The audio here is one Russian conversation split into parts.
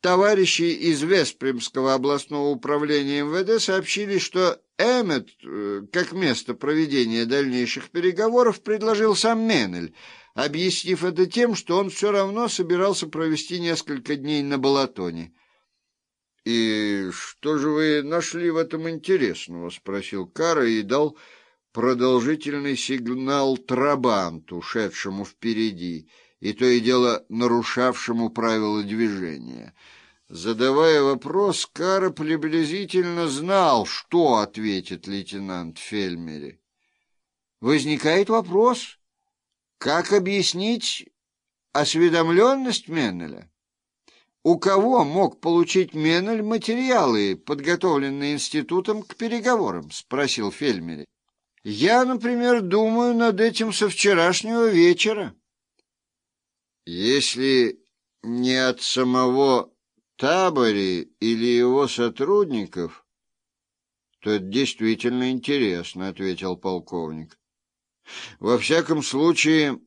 Товарищи из Веспремского областного управления МВД сообщили, что Эммет, э, как место проведения дальнейших переговоров, предложил сам Меннель, объяснив это тем, что он все равно собирался провести несколько дней на Балатоне. — И что же вы нашли в этом интересного? — спросил Кара и дал продолжительный сигнал Трабанту, шедшему впереди и то и дело нарушавшему правила движения. Задавая вопрос, Кара приблизительно знал, что ответит лейтенант Фельмери. Возникает вопрос, как объяснить осведомленность Меннеля? У кого мог получить Меннель материалы, подготовленные институтом к переговорам? — спросил Фельмери. — Я, например, думаю над этим со вчерашнего вечера. Если не от самого Табори или его сотрудников, то это действительно интересно, — ответил полковник. Во всяком случае,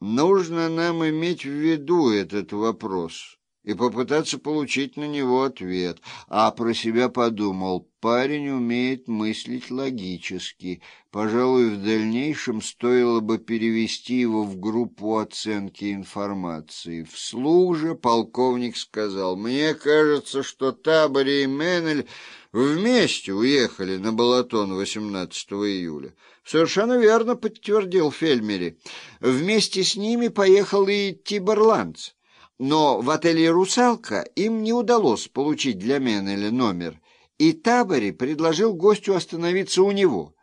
нужно нам иметь в виду этот вопрос и попытаться получить на него ответ, а про себя подумал, парень умеет мыслить логически, пожалуй, в дальнейшем стоило бы перевести его в группу оценки информации. Вслух же полковник сказал, «Мне кажется, что Табори и Меннель вместе уехали на Балатон 18 июля». «Совершенно верно», — подтвердил Фельмери. «Вместе с ними поехал и Тиберландс. Но в отеле «Русалка» им не удалось получить для Меннеля номер, и Табори предложил гостю остановиться у него.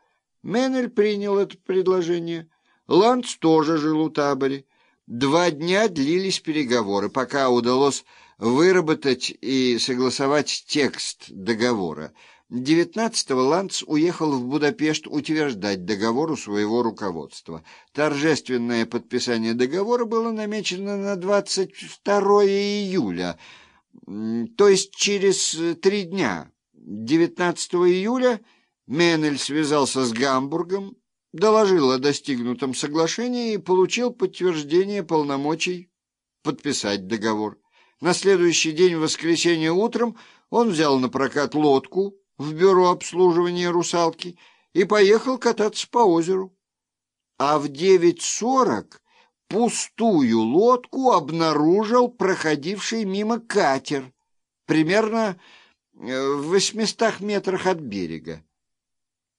Меннель принял это предложение. Ланц тоже жил у Табори. Два дня длились переговоры, пока удалось выработать и согласовать текст договора. 19-го Ланц уехал в Будапешт утверждать договор у своего руководства. Торжественное подписание договора было намечено на 22 июля, то есть через три дня. 19 июля Меннель связался с Гамбургом, доложил о достигнутом соглашении и получил подтверждение полномочий подписать договор. На следующий день, в воскресенье утром, он взял на прокат лодку, в бюро обслуживания «Русалки» и поехал кататься по озеру. А в девять сорок пустую лодку обнаружил проходивший мимо катер, примерно э, в восьмистах метрах от берега.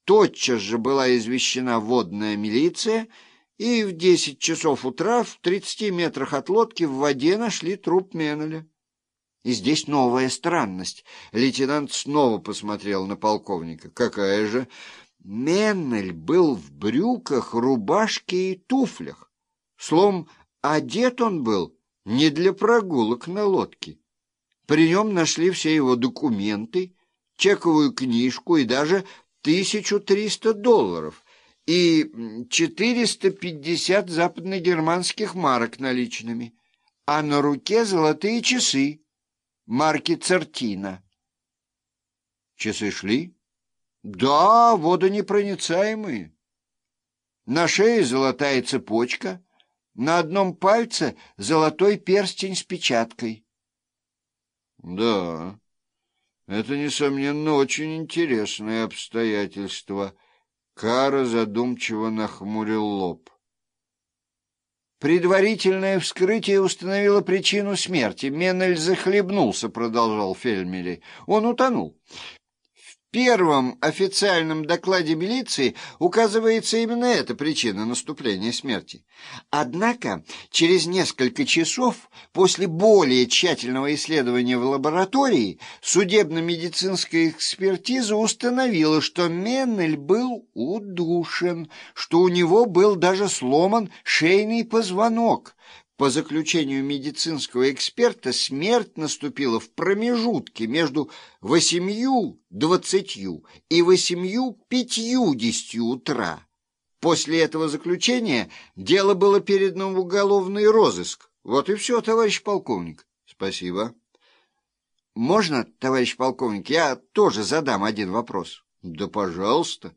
Тотчас же была извещена водная милиция, и в десять часов утра в тридцати метрах от лодки в воде нашли труп Меннеля. И здесь новая странность. Лейтенант снова посмотрел на полковника. Какая же? Меннель был в брюках, рубашке и туфлях. Словом, одет он был не для прогулок на лодке. При нем нашли все его документы, чековую книжку и даже 1300 долларов и 450 западногерманских марок наличными, а на руке золотые часы марки Цертина. Часы шли? Да, водонепроницаемые. На шее золотая цепочка, на одном пальце золотой перстень с печаткой. Да, это, несомненно, очень интересное обстоятельство. Кара задумчиво нахмурил лоб. Предварительное вскрытие установило причину смерти. Меннель захлебнулся, продолжал Фельмери. Он утонул первом официальном докладе милиции указывается именно эта причина наступления смерти. Однако через несколько часов после более тщательного исследования в лаборатории судебно-медицинская экспертиза установила, что Меннель был удушен, что у него был даже сломан шейный позвонок, по заключению медицинского эксперта, смерть наступила в промежутке между восемью двадцатью и восемью пятьюдесятью утра. После этого заключения дело было передано в уголовный розыск. Вот и все, товарищ полковник. Спасибо. Можно, товарищ полковник, я тоже задам один вопрос? Да, пожалуйста.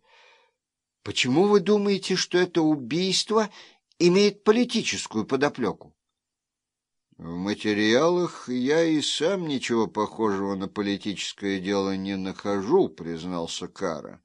Почему вы думаете, что это убийство имеет политическую подоплеку? В материалах я и сам ничего похожего на политическое дело не нахожу, признался Кара.